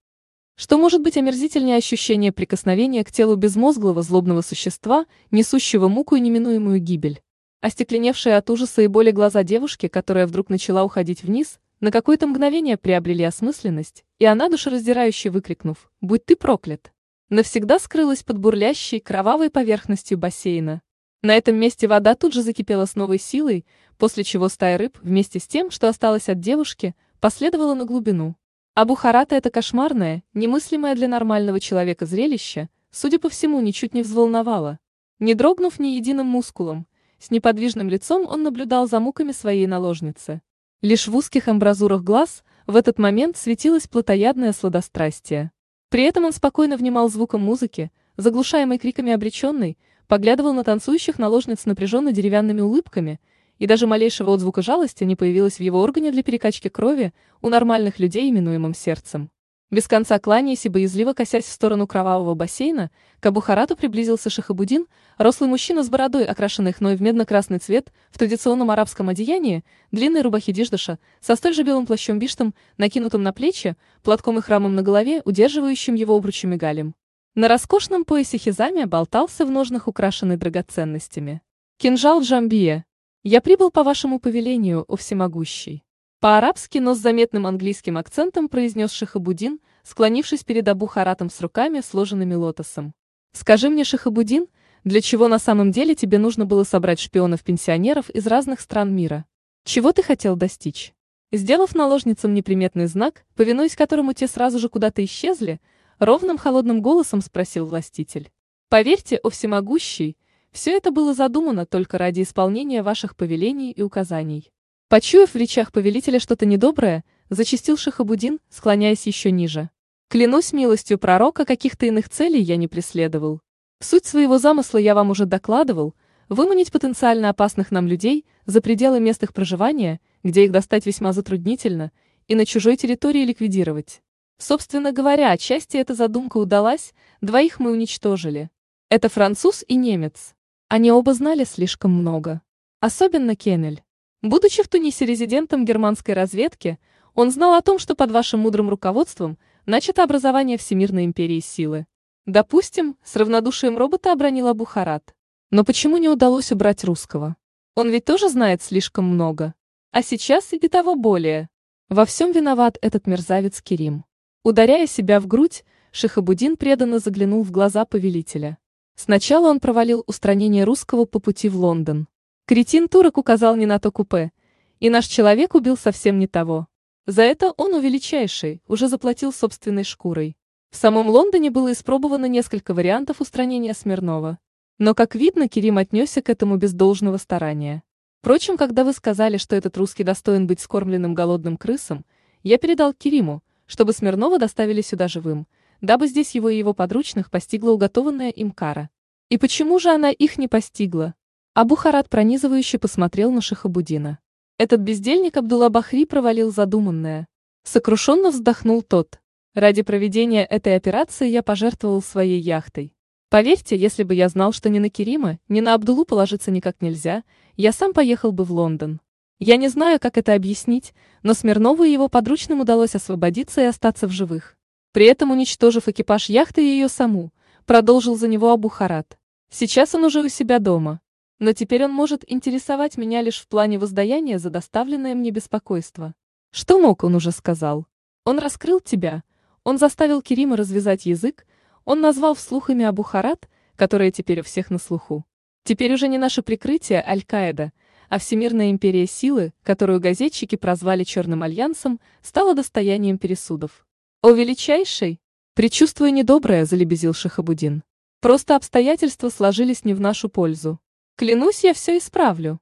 Что может быть омерзительнее ощущения прикосновения к телу безмозглого злобного существа, несущего муку и неминуемую гибель? Остекленевшие от ужаса и боли глаза девушки, которая вдруг начала уходить вниз, на какое-то мгновение приобрели осмысленность, и она, душераздирающе выкрикнув «Будь ты проклят!», навсегда скрылась под бурлящей кровавой поверхностью бассейна. На этом месте вода тут же закипела с новой силой, после чего стая рыб, вместе с тем, что осталось от девушки, последовала на глубину. А Бухарата это кошмарное, немыслимое для нормального человека зрелище, судя по всему, ничуть не взволновало. Не дрогнув ни единым мускулом, с неподвижным лицом он наблюдал за муками своей наложницы. Лишь в узких амбразурах глаз в этот момент светилось плотоядное сладострастие. При этом он спокойно внимал звуком музыки, заглушаемой криками обреченной, поглядывал на танцующих наложниц напряженно деревянными улыбками, и даже малейшего отзвука жалости не появилось в его органе для перекачки крови у нормальных людей, именуемым сердцем. Без конца кланяясь и боязливо косясь в сторону кровавого бассейна, к Абухарату приблизился Шахабудин, рослый мужчина с бородой, окрашенной хной в медно-красный цвет, в традиционном арабском одеянии, длинной рубахе диждаша, со столь же белым плащом-биштом, накинутым на плечи, платком и храмом на голове, удерживающим его обручем и галем. На роскошном поясе хизамия болтался в ножнах, украшенный драгоценностями. Кинжал Джамбия. Я прибыл по вашему повелению, о всемогущий. По-арабски, но с заметным английским акцентом произнес Шахабудин, склонившись перед Абу Харатом с руками, сложенными лотосом. «Скажи мне, Шахабудин, для чего на самом деле тебе нужно было собрать шпионов-пенсионеров из разных стран мира? Чего ты хотел достичь?» Сделав наложницам неприметный знак, повинуясь которому те сразу же куда-то исчезли, ровным холодным голосом спросил властитель. «Поверьте, о всемогущий, все это было задумано только ради исполнения ваших повелений и указаний. Почуяв в речах повелителя что-то недоброе, зачистил Шахабудин, склоняясь еще ниже. Клянусь милостью пророка, каких-то иных целей я не преследовал. Суть своего замысла я вам уже докладывал, выманить потенциально опасных нам людей за пределы мест их проживания, где их достать весьма затруднительно, и на чужой территории ликвидировать. Собственно говоря, отчасти эта задумка удалась, двоих мы уничтожили. Это француз и немец. Они оба знали слишком много. Особенно Кеннель. Будучи в Тунисе резидентом германской разведки, он знал о том, что под вашим мудрым руководством начато образование Всемирной империи силы. Допустим, с равнодушием робота обронил Абухарат. Но почему не удалось убрать русского? Он ведь тоже знает слишком много. А сейчас и того более. Во всем виноват этот мерзавец Керим. Ударяя себя в грудь, Шихабудин преданно заглянул в глаза повелителя. Сначала он провалил устранение русского по пути в Лондон. Кретин турок указал не на то купе, и наш человек убил совсем не того. За это он, увеличайший, уже заплатил собственной шкурой. В самом Лондоне было испробовано несколько вариантов устранения Смирнова. Но, как видно, Керим отнесся к этому без должного старания. Впрочем, когда вы сказали, что этот русский достоин быть скормленным голодным крысом, я передал Кериму, чтобы Смирнова доставили сюда живым, дабы здесь его и его подручных постигла уготованная им кара. И почему же она их не постигла? Абухарат пронизывающе посмотрел на Шахабудина. Этот бездельник Абдулла Бахри провалил задуманное. Сокрушенно вздохнул тот. Ради проведения этой операции я пожертвовал своей яхтой. Поверьте, если бы я знал, что ни на Керима, ни на Абдулу положиться никак нельзя, я сам поехал бы в Лондон. Я не знаю, как это объяснить, но Смирнову и его подручным удалось освободиться и остаться в живых. При этом уничтожив экипаж яхты и ее саму, продолжил за него Абухарат. Сейчас он уже у себя дома. Но теперь он может интересовать меня лишь в плане воздаяния за доставленное мне беспокойство. Что мог, он уже сказал. Он раскрыл тебя. Он заставил Керима развязать язык, он назвал вслух имя Абухарат, которое теперь у всех на слуху. Теперь уже не наше прикрытие Аль-Каида, а Всемирная империя силы, которую газетчики прозвали Черным альянсом, стала достоянием пересудов. «О величайший!» Причувствуя недоброе, залебезил Шахабудин. «Просто обстоятельства сложились не в нашу пользу. Клянусь, я все исправлю».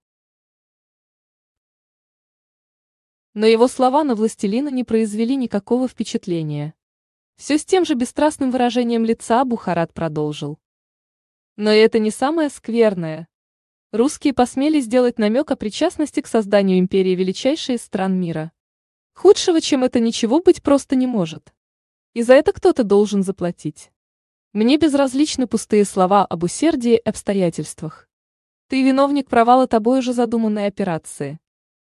Но его слова на властелина не произвели никакого впечатления. Все с тем же бесстрастным выражением лица Бухарат продолжил. Но это не самое скверное. Русские посмели сделать намек о причастности к созданию империи величайшей из стран мира. Худшего, чем это, ничего быть просто не может. И за это кто-то должен заплатить. Мне безразличны пустые слова об усердии и обстоятельствах. Ты виновник провала тобой уже задуманной операции.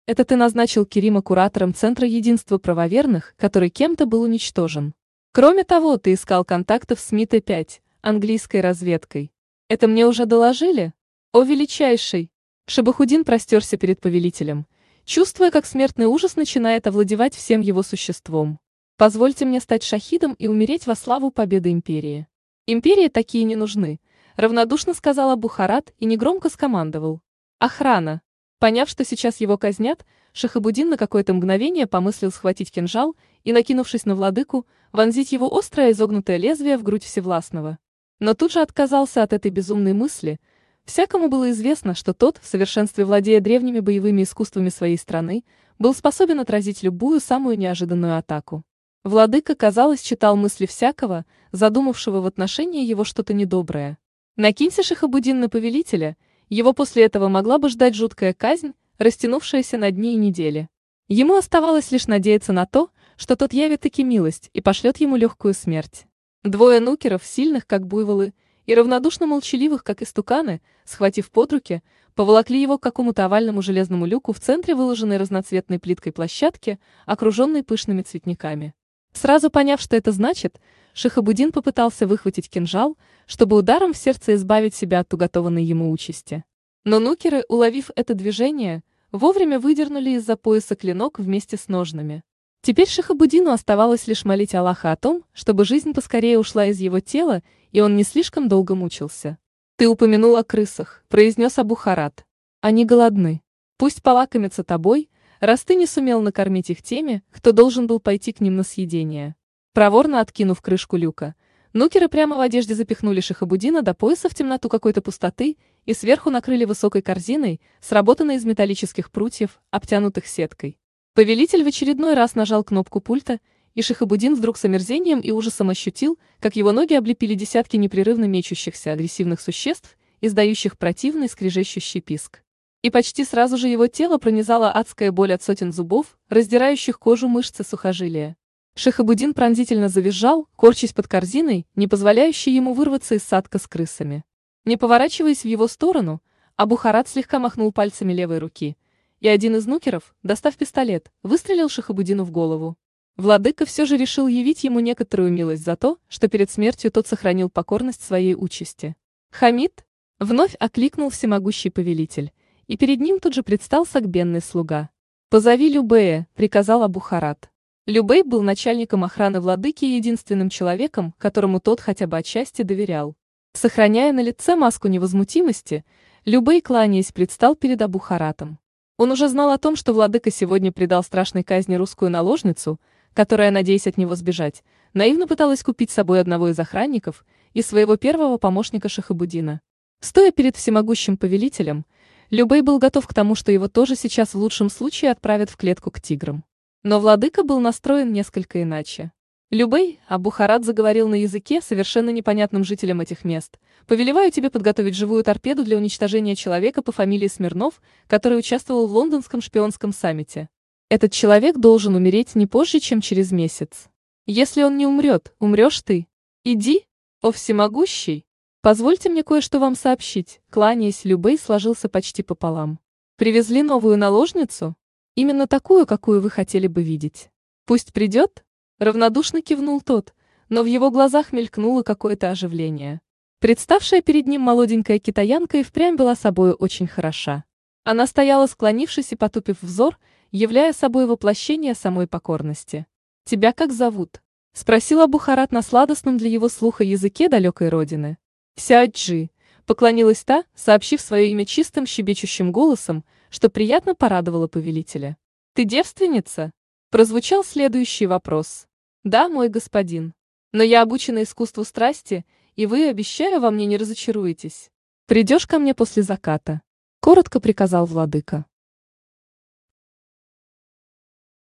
Это ты назначил Керима куратором Центра единства правоверных, который кем-то был уничтожен. Кроме того, ты искал контактов с МИТ-5, английской разведкой. Это мне уже доложили? О, величайший! Шабахудин простерся перед повелителем, чувствуя, как смертный ужас начинает овладевать всем его существом. Позвольте мне стать шахидом и умереть во славу победы империи. Империи такие не нужны, равнодушно сказала Бухарат и негромко скомандовал. Охрана! Поняв, что сейчас его казнят, Шахабудин на какое-то мгновение помыслил схватить кинжал и, накинувшись на владыку, вонзить его острое изогнутое лезвие в грудь Всевластного. Но тут же отказался от этой безумной мысли. Всякому было известно, что тот, в совершенстве владея древними боевыми искусствами своей страны, был способен отразить любую самую неожиданную атаку. Владыка, казалось, читал мысли всякого, задумавшего в отношении его что-то недоброе. Накинься Шахабудин на повелителя, его после этого могла бы ждать жуткая казнь, растянувшаяся на дни и недели. Ему оставалось лишь надеяться на то, что тот явит таки милость и пошлет ему легкую смерть. Двое нукеров, сильных как буйволы, и равнодушно молчаливых, как истуканы, схватив под руки, поволокли его к какому-то овальному железному люку в центре выложенной разноцветной плиткой площадки, окруженной пышными цветниками. Сразу поняв, что это значит, Шахабудин попытался выхватить кинжал, чтобы ударом в сердце избавить себя от уготованной ему участи. Но нукеры, уловив это движение, вовремя выдернули из-за пояса клинок вместе с ножными. Теперь Шахабудину оставалось лишь молить Аллаха о том, чтобы жизнь поскорее ушла из его тела, и он не слишком долго мучился. «Ты упомянул о крысах», — произнес Абухарат. «Они голодны. Пусть полакомятся тобой, раз ты не сумел накормить их теми, кто должен был пойти к ним на съедение». Проворно откинув крышку люка, нукеры прямо в одежде запихнули Шахабудина до пояса в темноту какой-то пустоты и сверху накрыли высокой корзиной, сработанной из металлических прутьев, обтянутых сеткой. Повелитель в очередной раз нажал кнопку пульта, и Шихабудин вдруг с омерзением и ужасом ощутил, как его ноги облепили десятки непрерывно мечущихся агрессивных существ, издающих противный скрежещущий писк. И почти сразу же его тело пронизала адская боль от сотен зубов, раздирающих кожу мышцы сухожилия. Шахабудин пронзительно завизжал, корчась под корзиной, не позволяющей ему вырваться из садка с крысами. Не поворачиваясь в его сторону, Абухарат слегка махнул пальцами левой руки, и один из нукеров, достав пистолет, выстрелил Шахабудину в голову. Владыка все же решил явить ему некоторую милость за то, что перед смертью тот сохранил покорность своей участи. Хамид вновь окликнул всемогущий повелитель, и перед ним тут же предстал сагбенный слуга. «Позови Любея», — приказал Абухарат. Любей был начальником охраны владыки и единственным человеком, которому тот хотя бы отчасти доверял. Сохраняя на лице маску невозмутимости, Любей, кланяясь, предстал перед Абухаратом. Он уже знал о том, что владыка сегодня предал страшной казни русскую наложницу, которая, надеясь от него сбежать, наивно пыталась купить с собой одного из охранников и своего первого помощника Шахабудина. Стоя перед всемогущим повелителем, Любей был готов к тому, что его тоже сейчас в лучшем случае отправят в клетку к тиграм. Но владыка был настроен несколько иначе. Любей, а Бухарат заговорил на языке, совершенно непонятным жителям этих мест. Повелеваю тебе подготовить живую торпеду для уничтожения человека по фамилии Смирнов, который участвовал в лондонском шпионском саммите. Этот человек должен умереть не позже, чем через месяц. Если он не умрет, умрешь ты. Иди, о всемогущий. Позвольте мне кое-что вам сообщить. Кланяясь, Любей сложился почти пополам. Привезли новую наложницу? Именно такую, какую вы хотели бы видеть. Пусть придет? Равнодушно кивнул тот, но в его глазах мелькнуло какое-то оживление. Представшая перед ним молоденькая китаянка и впрямь была собою очень хороша. Она стояла склонившись и потупив взор, являя собой воплощение самой покорности. «Тебя как зовут?» – спросила Бухарат на сладостном для его слуха языке далекой родины. «Сяджи», – поклонилась та, сообщив свое имя чистым щебечущим голосом, что приятно порадовало повелителя. «Ты девственница?» – прозвучал следующий вопрос. Да, мой господин. Но я обучена искусству страсти, и вы, обещаю, во мне не разочаруетесь. Придешь ко мне после заката. Коротко приказал владыка.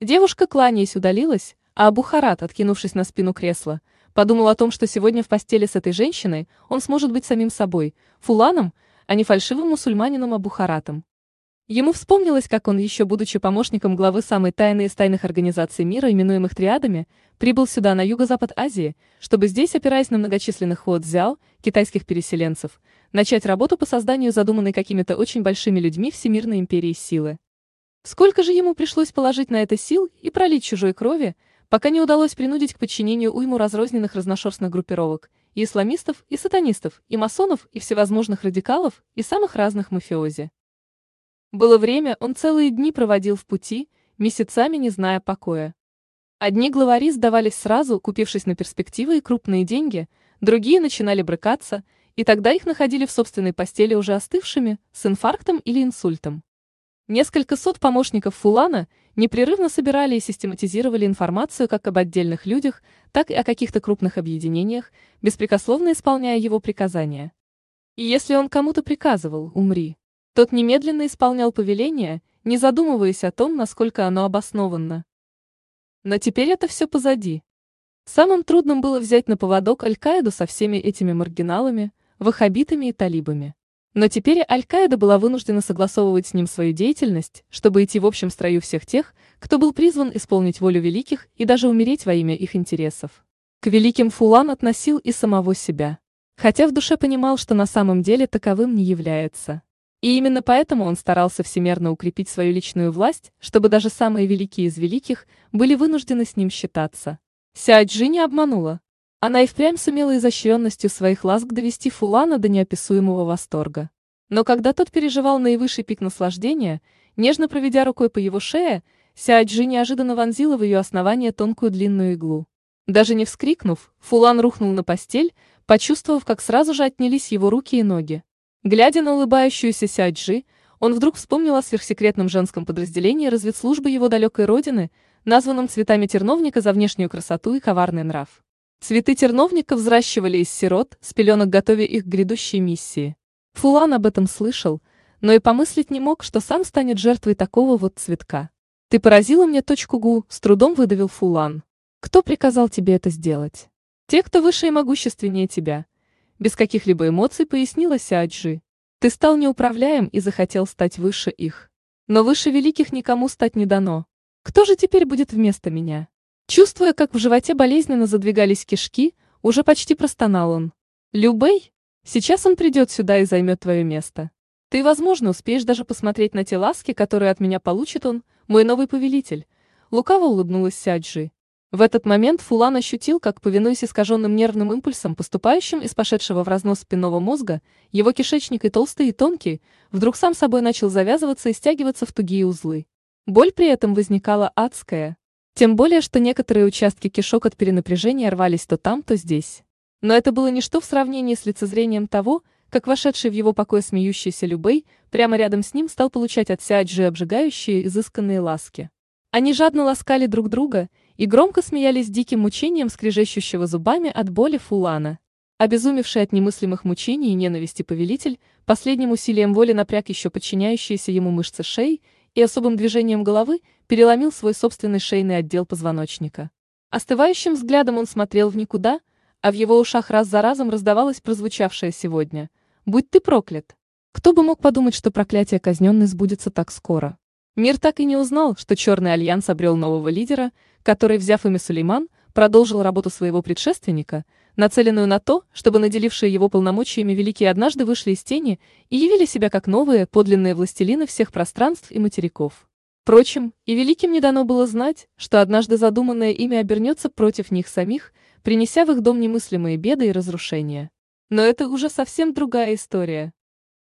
Девушка, кланяясь, удалилась, а Абухарат, откинувшись на спину кресла, подумал о том, что сегодня в постели с этой женщиной он сможет быть самим собой, фуланом, а не фальшивым мусульманином Абухаратом. Ему вспомнилось, как он, еще будучи помощником главы самой тайной из тайных организаций мира, именуемых триадами, прибыл сюда, на юго-запад Азии, чтобы здесь, опираясь на многочисленных хуодзяо, китайских переселенцев, начать работу по созданию задуманной какими-то очень большими людьми Всемирной империи силы. Сколько же ему пришлось положить на это сил и пролить чужой крови, пока не удалось принудить к подчинению уйму разрозненных разношерстных группировок, и исламистов, и сатанистов, и масонов, и всевозможных радикалов, и самых разных мафиози. Было время, он целые дни проводил в пути, месяцами не зная покоя. Одни главари сдавались сразу, купившись на перспективы и крупные деньги, другие начинали брыкаться, и тогда их находили в собственной постели уже остывшими, с инфарктом или инсультом. Несколько сот помощников Фулана непрерывно собирали и систематизировали информацию как об отдельных людях, так и о каких-то крупных объединениях, беспрекословно исполняя его приказания. И если он кому-то приказывал «умри», тот немедленно исполнял повеление, не задумываясь о том, насколько оно обоснованно. Но теперь это все позади. Самым трудным было взять на поводок Аль-Каиду со всеми этими маргиналами, ваххабитами и талибами. Но теперь Аль-Каида была вынуждена согласовывать с ним свою деятельность, чтобы идти в общем строю всех тех, кто был призван исполнить волю великих и даже умереть во имя их интересов. К великим Фулан относил и самого себя. Хотя в душе понимал, что на самом деле таковым не является. И именно поэтому он старался всемерно укрепить свою личную власть, чтобы даже самые великие из великих были вынуждены с ним считаться. Сяоджи не обманула. Она и впрямь сумела изощренностью своих ласк довести Фулана до неописуемого восторга. Но когда тот переживал наивысший пик наслаждения, нежно проведя рукой по его шее, Сяоджи неожиданно вонзила в ее основание тонкую длинную иглу. Даже не вскрикнув, Фулан рухнул на постель, почувствовав, как сразу же отнялись его руки и ноги. Глядя на улыбающуюся Сяджи, он вдруг вспомнил о сверхсекретном женском подразделении разведслужбы его далекой родины, названном цветами терновника за внешнюю красоту и коварный нрав. Цветы терновника взращивали из сирот, с пеленок готовя их к грядущей миссии. Фулан об этом слышал, но и помыслить не мог, что сам станет жертвой такого вот цветка. «Ты поразила мне точку ГУ», — с трудом выдавил Фулан. «Кто приказал тебе это сделать?» «Те, кто выше и могущественнее тебя», без каких-либо эмоций пояснила Сяджи. Ты стал неуправляем и захотел стать выше их. Но выше великих никому стать не дано. Кто же теперь будет вместо меня? Чувствуя, как в животе болезненно задвигались кишки, уже почти простонал он. «Любэй, сейчас он придет сюда и займет твое место. Ты, возможно, успеешь даже посмотреть на те ласки, которые от меня получит он, мой новый повелитель». Лукаво улыбнулась Сяджи. В этот момент Фулан ощутил, как, повинуясь искаженным нервным импульсам, поступающим из пошедшего в разнос спинного мозга, его кишечник и толстый, и тонкий, вдруг сам собой начал завязываться и стягиваться в тугие узлы. Боль при этом возникала адская. Тем более, что некоторые участки кишок от перенапряжения рвались то там, то здесь. Но это было ничто в сравнении с лицезрением того, как вошедший в его покой смеющийся Любэй прямо рядом с ним стал получать от Сяджи обжигающие, изысканные ласки. Они жадно ласкали друг друга и громко смеялись диким мучением скрежещущего зубами от боли Фулана. Обезумевший от немыслимых мучений и ненависти повелитель, последним усилием воли напряг еще подчиняющиеся ему мышцы шеи и особым движением головы переломил свой собственный шейный отдел позвоночника. Остывающим взглядом он смотрел в никуда, а в его ушах раз за разом раздавалось прозвучавшее сегодня «Будь ты проклят!». Кто бы мог подумать, что проклятие казненной сбудется так скоро? Мир так и не узнал, что Черный Альянс обрел нового лидера, который, взяв имя Сулейман, продолжил работу своего предшественника, нацеленную на то, чтобы наделившие его полномочиями великие однажды вышли из тени и явили себя как новые, подлинные властелины всех пространств и материков. Впрочем, и великим не дано было знать, что однажды задуманное ими обернется против них самих, принеся в их дом немыслимые беды и разрушения. Но это уже совсем другая история.